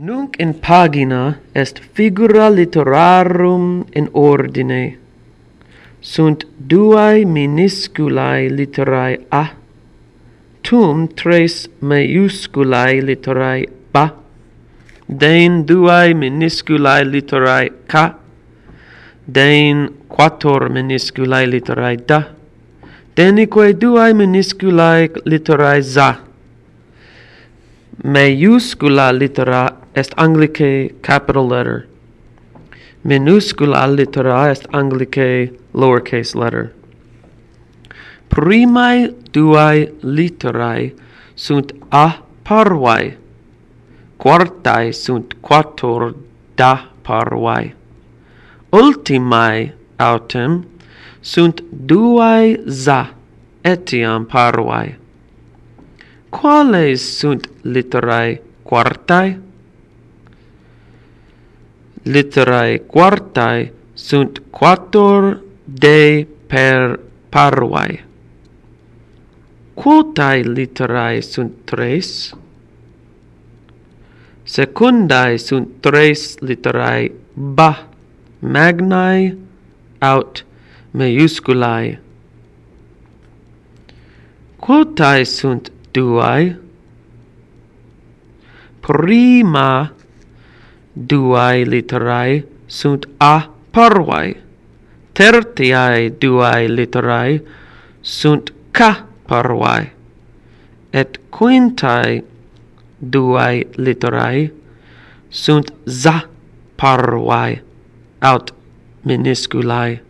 Nunc in pagina est figura literarum in ordine. Sunt duae minusculae litterae A, tum tres maiusculae litterae B, den duae minusculae litterae C, den quator minusculae litterae D, denique duae minusculae litterae Z. Maiuscula littera est anglicae capital letter. Minuscula littera est anglicae lowercase letter. Primae duae litterae sunt a parvae, quartae sunt quattor da parvae. Ultimae autem sunt duae za etiam parvae. Quales sunt litterae quartae? litterae quartae sunt quattor de per parvae. Quotae litterae sunt tres? Secundae sunt tres litterae ba, magnae aut maiusculae. Quotae sunt duae? Prima duae literae sunt a parvae. Tertiae duae literae sunt ca parvae. Et quintae duae literae sunt za parvae aut minusculae.